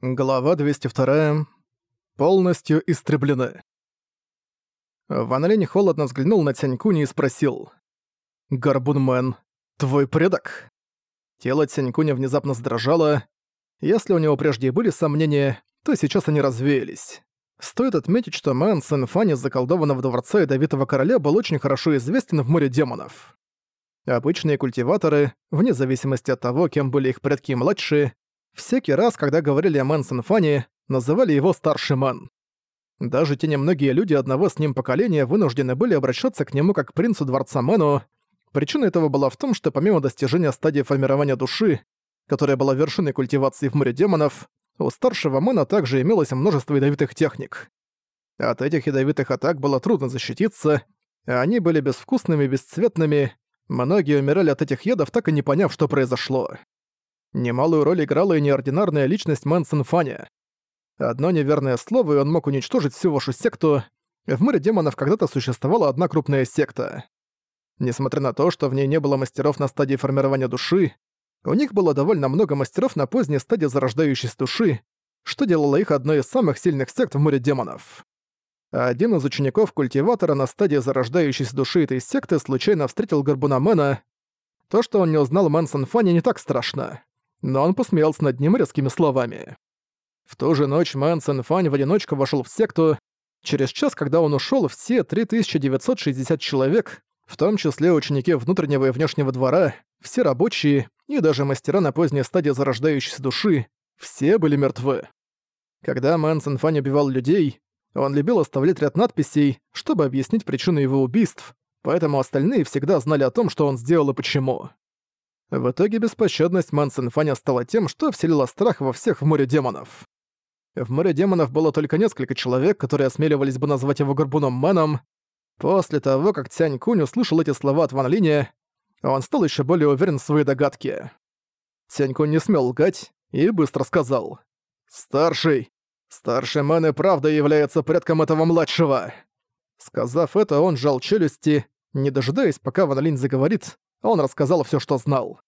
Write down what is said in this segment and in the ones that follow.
Глава 202. Полностью истреблены. Ван Линь холодно взглянул на Цянькуни и спросил. «Горбунмен, твой предок?» Тело Цянькуня внезапно задрожало. Если у него прежде были сомнения, то сейчас они развеялись. Стоит отметить, что Мэн Сэн Фань из заколдованного дворца Ядовитого Короля был очень хорошо известен в море демонов. Обычные культиваторы, вне зависимости от того, кем были их предки и младшие, Всякий раз, когда говорили о Мэнсон Фане, называли его «старший Мэн». Даже те немногие люди одного с ним поколения вынуждены были обращаться к нему как к принцу Дворца Мэну. Причина этого была в том, что помимо достижения стадии формирования души, которая была вершиной культивации в море демонов, у старшего Мэна также имелось множество ядовитых техник. От этих ядовитых атак было трудно защититься, а они были безвкусными бесцветными, многие умирали от этих ядов, так и не поняв, что произошло. Немалую роль играла и неординарная личность Мэнсон Фанни. Одно неверное слово, и он мог уничтожить всю вашу секту. В море демонов когда-то существовала одна крупная секта. Несмотря на то, что в ней не было мастеров на стадии формирования души, у них было довольно много мастеров на поздней стадии зарождающейся души, что делало их одной из самых сильных сект в море демонов. Один из учеников культиватора на стадии зарождающейся души этой секты случайно встретил Горбунамена. То, что он не узнал Мэнсон Фанни, не так страшно но он посмеялся над ним резкими словами. В ту же ночь Мэн Фань в одиночку вошел в секту. Через час, когда он ушел, все 3960 человек, в том числе ученики внутреннего и внешнего двора, все рабочие и даже мастера на поздней стадии зарождающейся души, все были мертвы. Когда Мэн Фань убивал людей, он любил оставлять ряд надписей, чтобы объяснить причину его убийств, поэтому остальные всегда знали о том, что он сделал и почему. В итоге беспощадность Мансен Фаня стала тем, что вселила страх во всех в море демонов. В море демонов было только несколько человек, которые осмеливались бы назвать его горбуном Мэном. После того, как Цянь Кунь услышал эти слова от Ван Линя, он стал еще более уверен в своей догадке. Цянь Кунь не смел лгать и быстро сказал. «Старший! Старший Мэн и правда является предком этого младшего!» Сказав это, он сжал челюсти, не дожидаясь, пока Ван Линь заговорит, он рассказал все, что знал.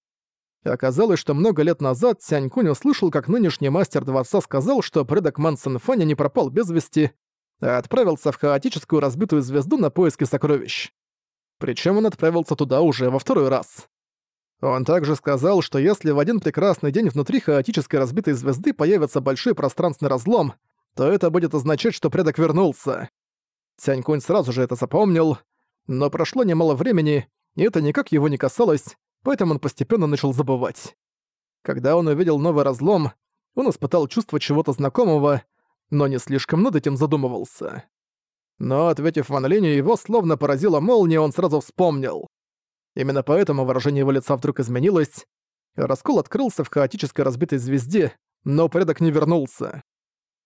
Оказалось, что много лет назад Сянь Кунь услышал, как нынешний мастер дворца сказал, что предок Мансен Фаня не пропал без вести, а отправился в хаотическую разбитую звезду на поиски сокровищ. Причем он отправился туда уже во второй раз. Он также сказал, что если в один прекрасный день внутри хаотической разбитой звезды появится большой пространственный разлом, то это будет означать, что предок вернулся. Сянь Кунь сразу же это запомнил, но прошло немало времени, и это никак его не касалось, поэтому он постепенно начал забывать. Когда он увидел новый разлом, он испытал чувство чего-то знакомого, но не слишком над этим задумывался. Но, ответив Ван Линю, его словно поразила молния, он сразу вспомнил. Именно поэтому выражение его лица вдруг изменилось. Раскол открылся в хаотической разбитой звезде, но порядок не вернулся.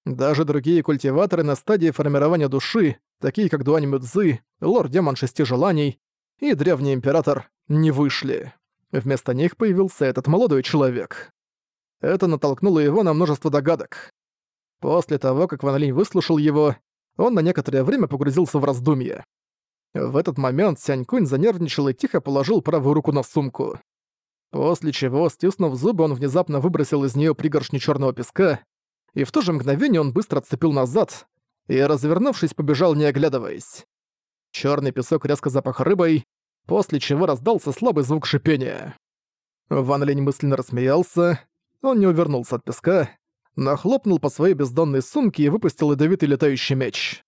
Даже другие культиваторы на стадии формирования души, такие как Дуань Мюцзы, Лорд-демон Шести Желаний, и Древний Император не вышли. Вместо них появился этот молодой человек. Это натолкнуло его на множество догадок. После того, как Ван Линь выслушал его, он на некоторое время погрузился в раздумье. В этот момент Сянь Кунь занервничал и тихо положил правую руку на сумку. После чего, стиснув зубы, он внезапно выбросил из нее пригоршню черного песка, и в то же мгновение он быстро отцепил назад и, развернувшись, побежал, не оглядываясь. Черный песок резко запах рыбой, после чего раздался слабый звук шипения. Ван Линь мысленно рассмеялся, он не увернулся от песка, но хлопнул по своей бездонной сумке и выпустил ядовитый летающий меч.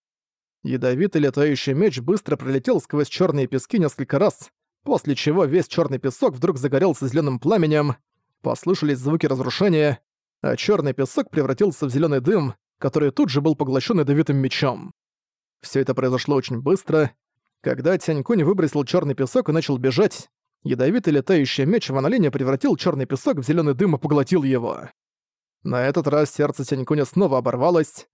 Ядовитый летающий меч быстро пролетел сквозь черные пески несколько раз, после чего весь черный песок вдруг загорелся зеленым пламенем, послышались звуки разрушения, а черный песок превратился в зеленый дым, который тут же был поглощен ядовитым мечом. Все это произошло очень быстро. Когда Тянькунь выбросил черный песок и начал бежать, ядовитый летающий меч Ван Линя превратил черный песок в зеленый дым и поглотил его. На этот раз сердце Тянькуня снова оборвалось.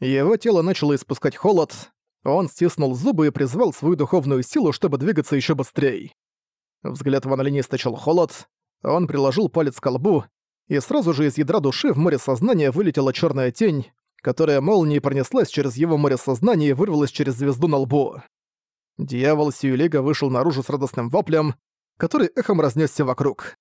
Его тело начало испускать холод. Он стиснул зубы и призвал свою духовную силу, чтобы двигаться еще быстрее. Взгляд Ван Линя источил холод. Он приложил палец к колбу, и сразу же из ядра души в море сознания вылетела черная тень, которая молнией пронеслась через его море сознания и вырвалась через звезду на лбу. Дьявол Сиюлига вышел наружу с радостным воплем, который эхом разнесся вокруг.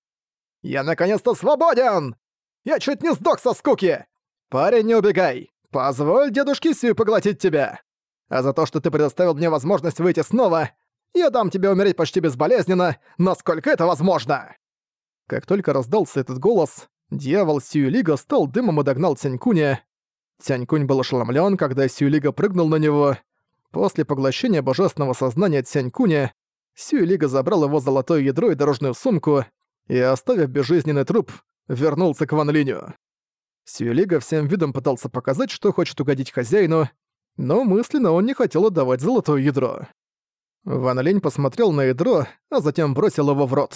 «Я наконец-то свободен! Я чуть не сдох со скуки! «Парень, не убегай! Позволь дедушке Сью поглотить тебя! А за то, что ты предоставил мне возможность выйти снова, я дам тебе умереть почти безболезненно, насколько это возможно!» Как только раздался этот голос, дьявол Сюэлига стал дымом и догнал Тянькуня. Тянькунь был ошеломлен, когда Сюэлига прыгнул на него. После поглощения божественного сознания Тянькуня, Сюэлига забрал его золотое ядро и дорожную сумку и, оставив безжизненный труп, вернулся к Ван Линю. Сюэлига всем видом пытался показать, что хочет угодить хозяину, но мысленно он не хотел отдавать золотое ядро. Ван Линь посмотрел на ядро, а затем бросил его в рот.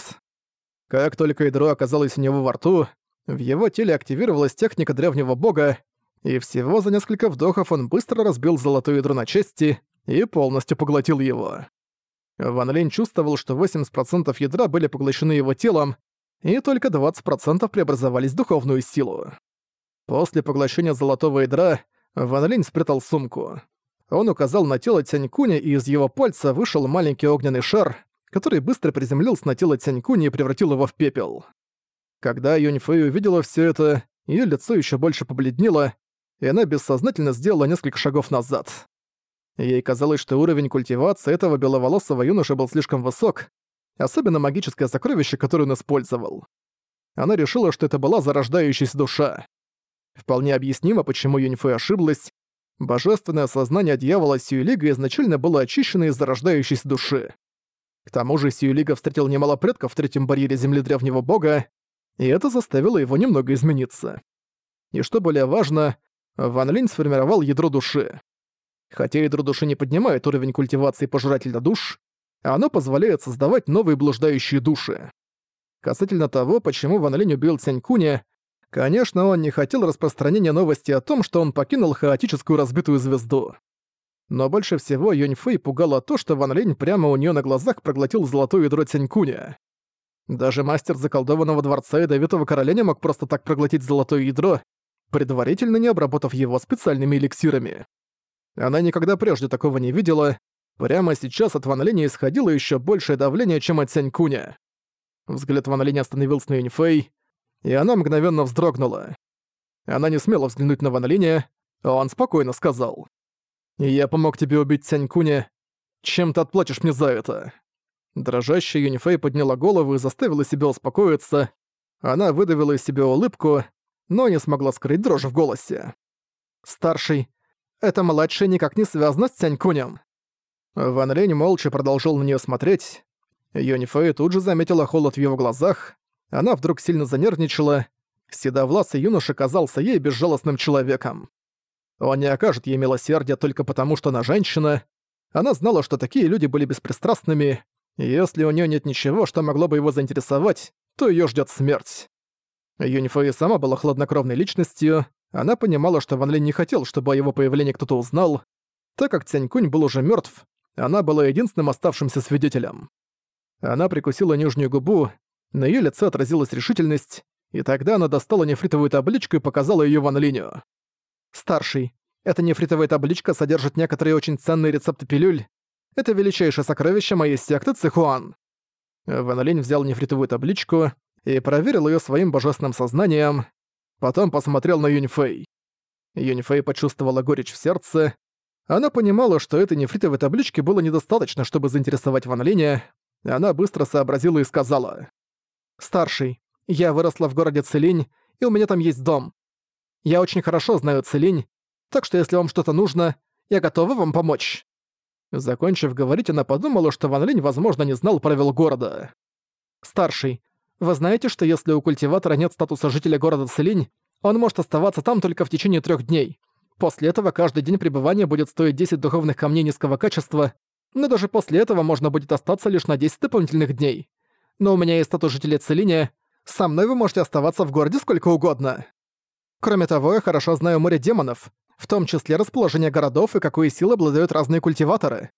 Как только ядро оказалось у него во рту, в его теле активировалась техника древнего бога, и всего за несколько вдохов он быстро разбил золотое ядро на части и полностью поглотил его. Ван Линь чувствовал, что 80% ядра были поглощены его телом, и только 20% преобразовались в духовную силу. После поглощения золотого ядра Ван Линь спрятал сумку. Он указал на тело Тянькуня, и из его пальца вышел маленький огненный шар, который быстро приземлился на тело Тянькуни и превратил его в пепел. Когда Юньфэй увидела все это, ее лицо еще больше побледнело, и она бессознательно сделала несколько шагов назад. Ей казалось, что уровень культивации этого беловолосого юноши был слишком высок, особенно магическое сокровище, которое он использовал. Она решила, что это была зарождающаяся душа. Вполне объяснимо, почему Юньфэй ошиблась. Божественное сознание дьявола Сюэлига изначально было очищено из зарождающейся души. К тому же Сиюлига встретил немало предков в третьем барьере земли древнего бога, и это заставило его немного измениться. И что более важно, Ван Линь сформировал ядро души. Хотя ядро души не поднимает уровень культивации пожирателя душ, оно позволяет создавать новые блуждающие души. Касательно того, почему Ван Линь убил Цянькуня, конечно, он не хотел распространения новости о том, что он покинул хаотическую разбитую звезду. Но больше всего Юньфэй пугало то, что Ван Линь прямо у нее на глазах проглотил золотое ядро Цянькуня. Даже мастер заколдованного дворца Ядовитого Короля не мог просто так проглотить золотое ядро, предварительно не обработав его специальными эликсирами. Она никогда прежде такого не видела. Прямо сейчас от Ван Линя исходило еще большее давление, чем от Цянькуня. Взгляд Ван Линя остановился на Юньфэй, и она мгновенно вздрогнула. Она не смела взглянуть на Ван Линя, а он спокойно сказал. «Я помог тебе убить Цянькуня. Чем ты отплатишь мне за это?» Дрожащая Юнифей подняла голову и заставила себя успокоиться. Она выдавила из себя улыбку, но не смогла скрыть дрожь в голосе. «Старший, это младший никак не связано с Цянькунем». Ван Лень молча продолжил на нее смотреть. Юнифей тут же заметила холод в его глазах. Она вдруг сильно занервничала. Седовласый юноша казался ей безжалостным человеком. Он не окажет ей милосердия только потому, что она женщина. Она знала, что такие люди были беспристрастными, если у нее нет ничего, что могло бы его заинтересовать, то ее ждет смерть. Юнифэй сама была хладнокровной личностью, она понимала, что Ван Линь не хотел, чтобы о его появлении кто-то узнал. Так как Цянькунь был уже мертв, она была единственным оставшимся свидетелем. Она прикусила нижнюю губу, на ее лице отразилась решительность, и тогда она достала нефритовую табличку и показала ее Ван Линю. Старший. Эта нефритовая табличка содержит некоторые очень ценные рецепты пилюль. Это величайшее сокровище моей секты Цихуан. Ван Линь взял нефритовую табличку и проверил ее своим божественным сознанием. Потом посмотрел на Юньфэй. Юньфэй почувствовала горечь в сердце. Она понимала, что этой нефритовой таблички было недостаточно, чтобы заинтересовать Ван Линя. Она быстро сообразила и сказала. «Старший, я выросла в городе Целинь, и у меня там есть дом. Я очень хорошо знаю Целинь, так что если вам что-то нужно, я готова вам помочь». Закончив говорить, она подумала, что Ван Линь, возможно, не знал правил города. «Старший, вы знаете, что если у культиватора нет статуса жителя города Целинь, он может оставаться там только в течение трех дней. После этого каждый день пребывания будет стоить 10 духовных камней низкого качества, но даже после этого можно будет остаться лишь на 10 дополнительных дней. Но у меня есть статус жителя Целиня, со мной вы можете оставаться в городе сколько угодно. Кроме того, я хорошо знаю море демонов, в том числе расположение городов и какой силы обладают разные культиваторы.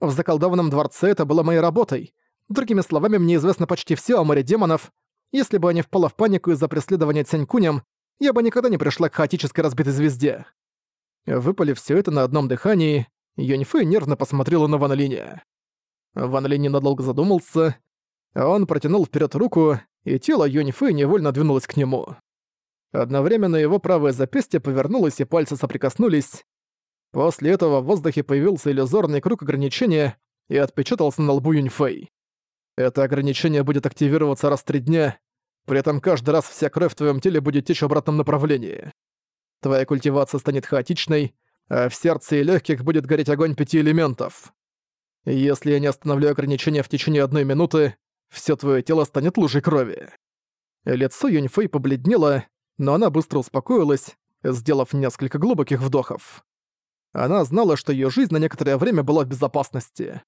В заколдованном дворце это было моей работой. Другими словами, мне известно почти все о море демонов. Если бы они впала в панику из-за преследования Цянькунем, я бы никогда не пришла к хаотической разбитой звезде. Выпали все это на одном дыхании, Юньфэй нервно посмотрела на Ван Линя. Ван Линь ненадолго задумался, он протянул вперед руку, и тело Юньфэй невольно двинулось к нему. Одновременно его правое запястье повернулось и пальцы соприкоснулись. После этого в воздухе появился иллюзорный круг ограничения и отпечатался на лбу Юньфэй. Это ограничение будет активироваться раз в три дня, при этом каждый раз вся кровь в твоем теле будет течь в обратном направлении. Твоя культивация станет хаотичной, а в сердце и легких будет гореть огонь пяти элементов. Если я не остановлю ограничение в течение одной минуты, все твое тело станет лужей крови. Лицо Юньфэй побледнело, но она быстро успокоилась, сделав несколько глубоких вдохов. Она знала, что ее жизнь на некоторое время была в безопасности.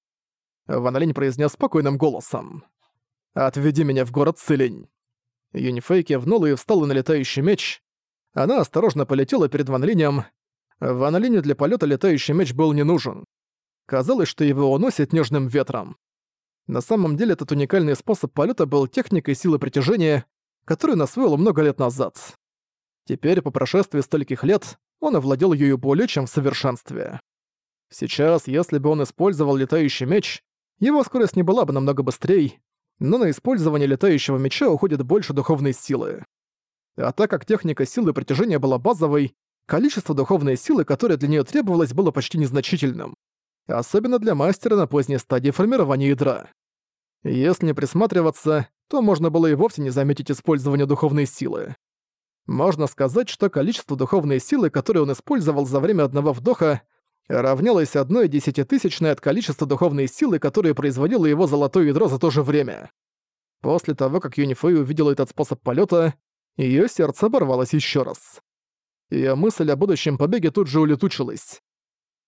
Ван произнес спокойным голосом. «Отведи меня в город Цилинь». Юнифей кивнула и встала на летающий меч. Она осторожно полетела перед Ван Линем. Для полета летающий меч был не нужен. Казалось, что его уносит нежным ветром. На самом деле этот уникальный способ полета был техникой силы притяжения, которую насвоил много лет назад. Теперь, по прошествии стольких лет, он овладел ею более чем в совершенстве. Сейчас, если бы он использовал летающий меч, его скорость не была бы намного быстрее, но на использование летающего меча уходит больше духовной силы. А так как техника силы притяжения была базовой, количество духовной силы, которое для нее требовалось, было почти незначительным. Особенно для мастера на поздней стадии формирования ядра. Если не присматриваться, то можно было и вовсе не заметить использование духовной силы. Можно сказать, что количество духовной силы, которое он использовал за время одного вдоха, равнялось одной десятитысячной от количества духовной силы, которую производило его золотое ядро за то же время. После того, как Юнифэй увидела этот способ полета, ее сердце оборвалось еще раз. Ее мысль о будущем побеге тут же улетучилась.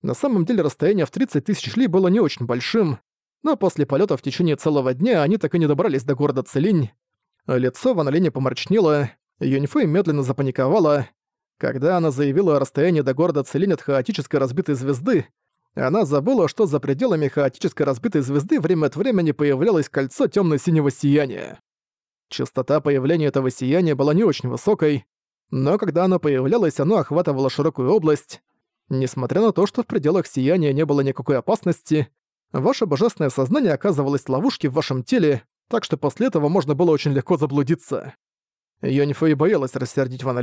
На самом деле расстояние в 30 тысяч ли было не очень большим, но после полета в течение целого дня они так и не добрались до города Целинь. Лицо Ван Линя помрачнело, Юньфэй медленно запаниковала. Когда она заявила о расстоянии до города Целинь от хаотической разбитой звезды, она забыла, что за пределами хаотической разбитой звезды время от времени появлялось кольцо темно-синего сияния. Частота появления этого сияния была не очень высокой, но когда оно появлялось, оно охватывало широкую область. Несмотря на то, что в пределах сияния не было никакой опасности, ваше божественное сознание оказывалось в ловушке в вашем теле, так что после этого можно было очень легко заблудиться. Йонифэй боялась рассердить Ван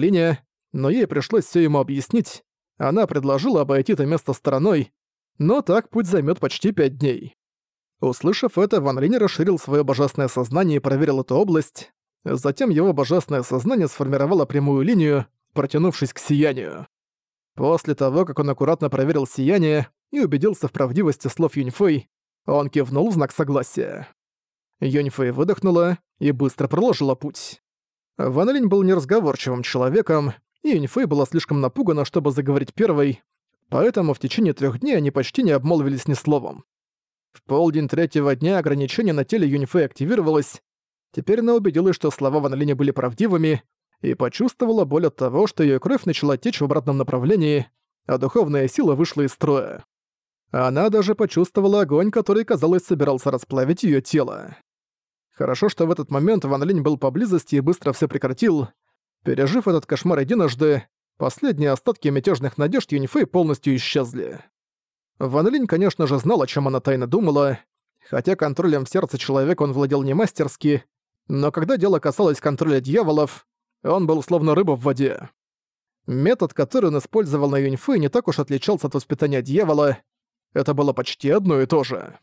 но ей пришлось все ему объяснить. Она предложила обойти это место стороной, но так путь займет почти пять дней. Услышав это, Ван Линь расширил свое божественное сознание и проверил эту область. Затем его божественное сознание сформировало прямую линию, протянувшись к сиянию. После того, как он аккуратно проверил сияние и убедился в правдивости слов Юньфэй, он кивнул в знак согласия. Юньфэй выдохнула и быстро проложила путь. Ван Линь был неразговорчивым человеком, и Юньфэй была слишком напугана, чтобы заговорить первой, поэтому в течение трех дней они почти не обмолвились ни словом. В полдень третьего дня ограничение на теле Юньфэй активировалось. Теперь она убедилась, что слова Ван Линя были правдивыми, и почувствовала боль от того, что ее кровь начала течь в обратном направлении, а духовная сила вышла из строя. Она даже почувствовала огонь, который, казалось, собирался расплавить ее тело. Хорошо, что в этот момент Ван Линь был поблизости и быстро все прекратил. Пережив этот кошмар единожды, последние остатки мятежных надежд Юнифэй полностью исчезли. Ван Линь, конечно же, знал, о чем она тайно думала, хотя контролем в сердце человека он владел не мастерски, но когда дело касалось контроля дьяволов, он был словно рыба в воде. Метод, который он использовал на Юньфэй, не так уж отличался от воспитания дьявола, это было почти одно и то же.